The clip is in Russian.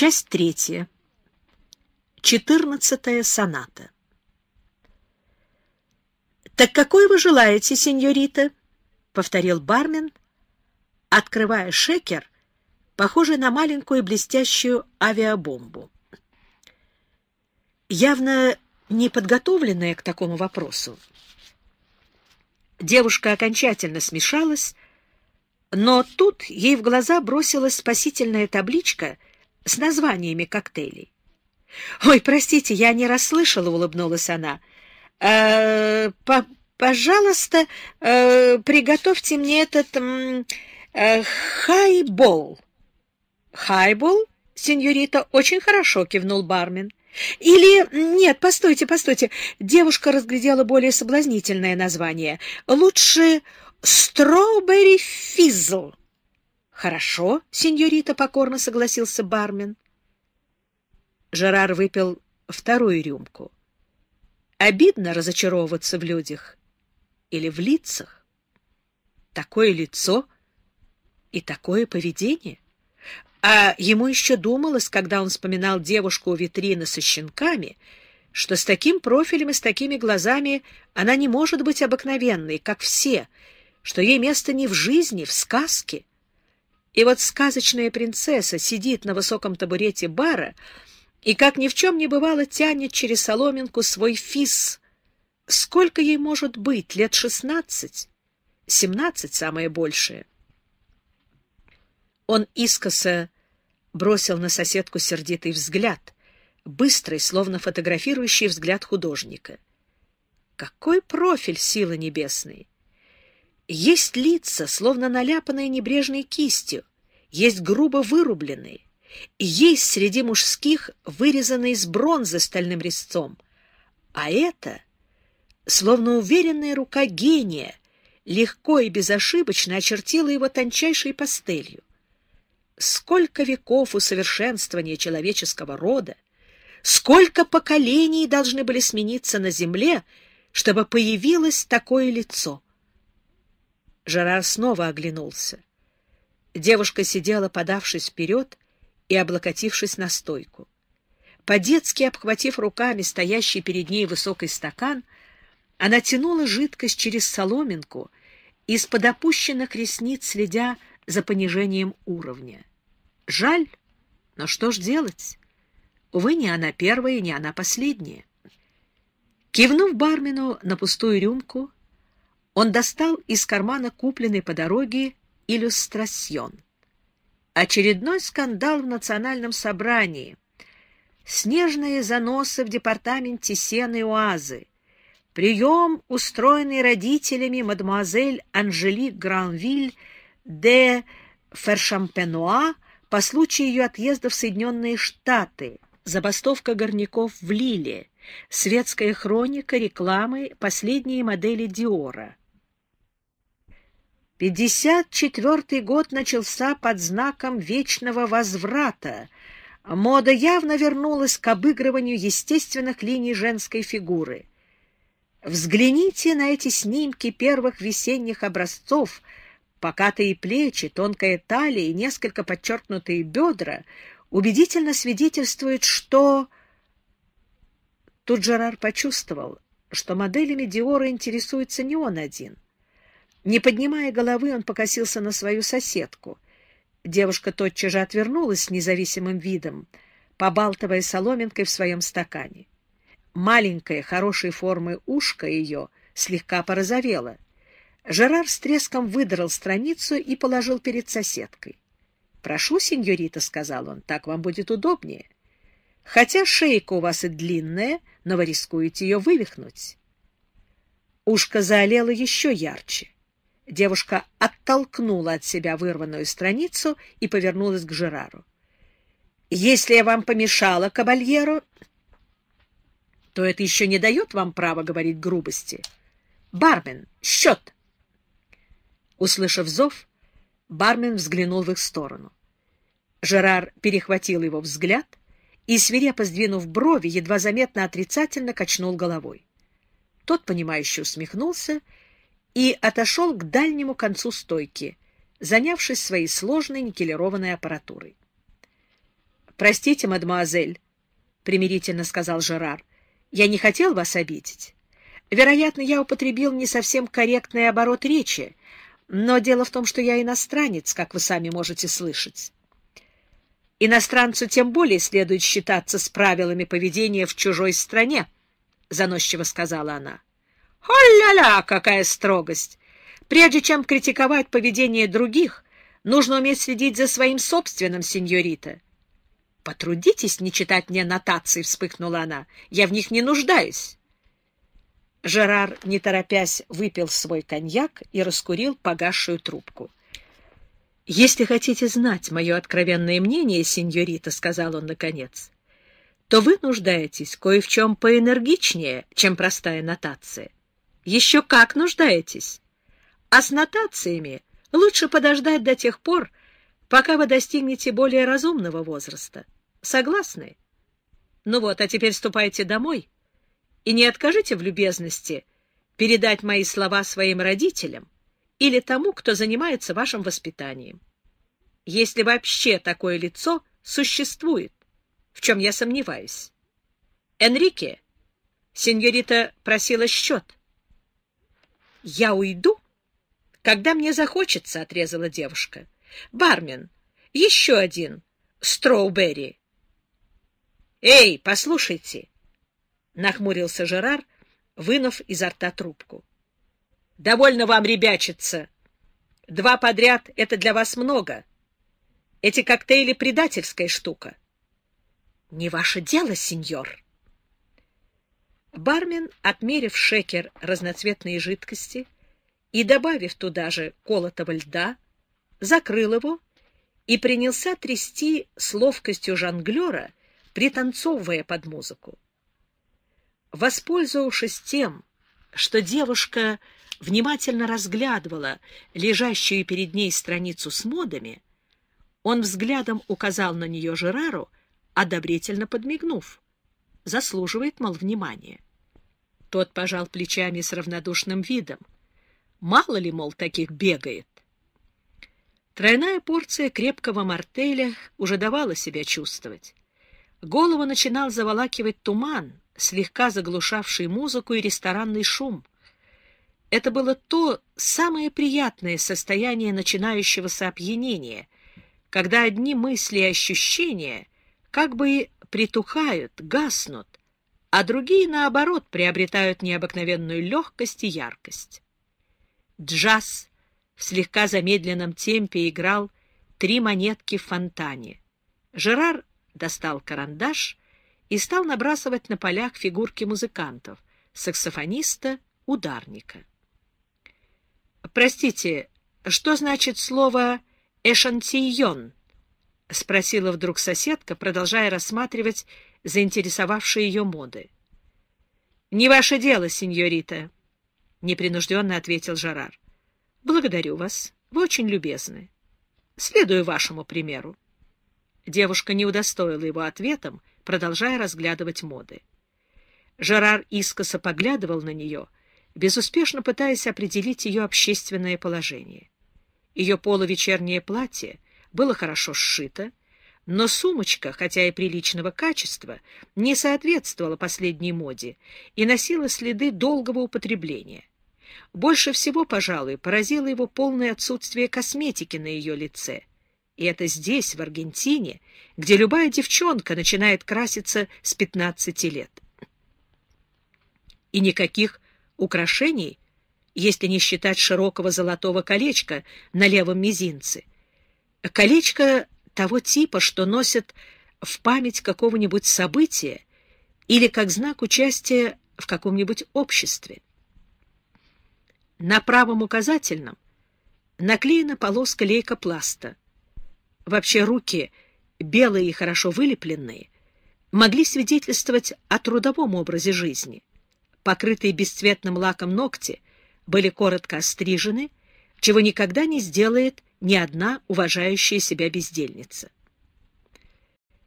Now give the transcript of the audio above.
Часть третья. Четырнадцатая соната. «Так какой вы желаете, сеньорита?» — повторил бармен, открывая шекер, похожий на маленькую блестящую авиабомбу. Явно не подготовленная к такому вопросу. Девушка окончательно смешалась, но тут ей в глаза бросилась спасительная табличка с названиями коктейлей. «Ой, простите, я не расслышала», — улыбнулась она. «Э, по «Пожалуйста, э, приготовьте мне этот э, хайбол». «Хайбол, сеньорита, очень хорошо», — кивнул бармен. Или... Нет, постойте, постойте. Девушка разглядела более соблазнительное название. Лучше «Стробери Физл». «Хорошо, сеньорита», — покорно согласился бармен. Жерар выпил вторую рюмку. Обидно разочаровываться в людях или в лицах. Такое лицо и такое поведение — а ему еще думалось, когда он вспоминал девушку у витрины со щенками, что с таким профилем и с такими глазами она не может быть обыкновенной, как все, что ей место не в жизни, в сказке. И вот сказочная принцесса сидит на высоком табурете бара и, как ни в чем не бывало, тянет через соломинку свой фис. Сколько ей может быть? Лет шестнадцать? Семнадцать самое большее. Он искоса бросил на соседку сердитый взгляд, быстрый, словно фотографирующий взгляд художника. Какой профиль силы небесной! Есть лица, словно наляпанные небрежной кистью, есть грубо вырубленные, есть среди мужских вырезанные из бронзы стальным резцом. А это, словно уверенная рука гения, легко и безошибочно очертила его тончайшей пастелью. Сколько веков усовершенствования человеческого рода, сколько поколений должны были смениться на земле, чтобы появилось такое лицо. Жерар снова оглянулся. Девушка сидела, подавшись вперед и облокотившись на стойку. По-детски обхватив руками стоящий перед ней высокий стакан, она тянула жидкость через соломинку, из-под опущенных ресниц следя за понижением уровня. Жаль, но что ж делать? Увы, не она первая, не она последняя. Кивнув бармену на пустую рюмку, он достал из кармана купленный по дороге иллюстрасьон. Очередной скандал в национальном собрании. Снежные заносы в департаменте Сены и Оазы. Прием, устроенный родителями мадемуазель Анжелик Гранвиль де Фершампенуа, по случаю ее отъезда в Соединенные Штаты, забастовка горняков в Лиле, светская хроника рекламы последние модели Диора. 54 год начался под знаком вечного возврата. Мода явно вернулась к обыгрыванию естественных линий женской фигуры. Взгляните на эти снимки первых весенних образцов — Покатые плечи, тонкая талия и несколько подчеркнутые бедра убедительно свидетельствуют, что... Тут Жерар почувствовал, что моделями Диора интересуется не он один. Не поднимая головы, он покосился на свою соседку. Девушка тотчас же отвернулась с независимым видом, побалтывая соломинкой в своем стакане. Маленькое, хорошей формы ушко ее слегка порозовело — Жерар с треском выдрал страницу и положил перед соседкой. — Прошу, сеньорита, — сказал он, — так вам будет удобнее. Хотя шейка у вас и длинная, но вы рискуете ее вывихнуть. Ушко заолело еще ярче. Девушка оттолкнула от себя вырванную страницу и повернулась к Жерару. — Если я вам помешала, кабальеро, то это еще не дает вам права говорить грубости. Бармен, счет! — Услышав зов, бармен взглянул в их сторону. Жерар перехватил его взгляд и, свирепо сдвинув брови, едва заметно отрицательно качнул головой. Тот, понимающе усмехнулся и отошел к дальнему концу стойки, занявшись своей сложной никелированной аппаратурой. Простите, мадемуазель, — примирительно сказал Жерар, — я не хотел вас обидеть. Вероятно, я употребил не совсем корректный оборот речи, но дело в том, что я иностранец, как вы сами можете слышать. Иностранцу тем более следует считаться с правилами поведения в чужой стране, — заносчиво сказала она. — Хо-ля-ля, какая строгость! Прежде чем критиковать поведение других, нужно уметь следить за своим собственным, сеньорита. — Потрудитесь не читать мне нотации, — вспыхнула она. — Я в них не нуждаюсь. Жерар, не торопясь, выпил свой коньяк и раскурил погасшую трубку. — Если хотите знать мое откровенное мнение, сеньорита, — сказал он наконец, — то вы нуждаетесь кое в чем поэнергичнее, чем простая нотация. Еще как нуждаетесь. А с нотациями лучше подождать до тех пор, пока вы достигнете более разумного возраста. Согласны? Ну вот, а теперь ступайте домой и не откажите в любезности передать мои слова своим родителям или тому, кто занимается вашим воспитанием. Если вообще такое лицо существует, в чем я сомневаюсь. Энрике, сеньорита просила счет. Я уйду, когда мне захочется, — отрезала девушка. Бармен, еще один, строуберри. Эй, послушайте, нахмурился Жерар, вынув изо рта трубку. — Довольно вам ребячиться. Два подряд — это для вас много. Эти коктейли — предательская штука. — Не ваше дело, сеньор. Бармен, отмерив шекер разноцветные жидкости и добавив туда же колотого льда, закрыл его и принялся трясти с ловкостью жонглера, пританцовывая под музыку. Воспользовавшись тем, что девушка внимательно разглядывала лежащую перед ней страницу с модами, он взглядом указал на нее Жерару, одобрительно подмигнув. Заслуживает, мол, внимания. Тот пожал плечами с равнодушным видом. Мало ли, мол, таких бегает. Тройная порция крепкого мартеля уже давала себя чувствовать. Голову начинал заволакивать туман, слегка заглушавший музыку и ресторанный шум. Это было то самое приятное состояние начинающегося опьянения, когда одни мысли и ощущения как бы притухают, гаснут, а другие, наоборот, приобретают необыкновенную легкость и яркость. Джаз в слегка замедленном темпе играл три монетки в фонтане. Жерар достал карандаш и стал набрасывать на полях фигурки музыкантов, саксофониста, ударника. «Простите, что значит слово «эшантийон»?» — спросила вдруг соседка, продолжая рассматривать заинтересовавшие ее моды. — Не ваше дело, сеньорита, — непринужденно ответил Жарар. — Благодарю вас. Вы очень любезны. Следую вашему примеру. Девушка не удостоила его ответом, продолжая разглядывать моды. Жерар искоса поглядывал на нее, безуспешно пытаясь определить ее общественное положение. Ее полувечернее платье было хорошо сшито, но сумочка, хотя и приличного качества, не соответствовала последней моде и носила следы долгого употребления. Больше всего, пожалуй, поразило его полное отсутствие косметики на ее лице. И это здесь, в Аргентине, где любая девчонка начинает краситься с 15 лет. И никаких украшений, если не считать широкого золотого колечка на левом мизинце. Колечко того типа, что носят в память какого-нибудь события или как знак участия в каком-нибудь обществе. На правом указательном наклеена полоска лейкопласта. Вообще руки, белые и хорошо вылепленные, могли свидетельствовать о трудовом образе жизни. Покрытые бесцветным лаком ногти были коротко острижены, чего никогда не сделает ни одна уважающая себя бездельница.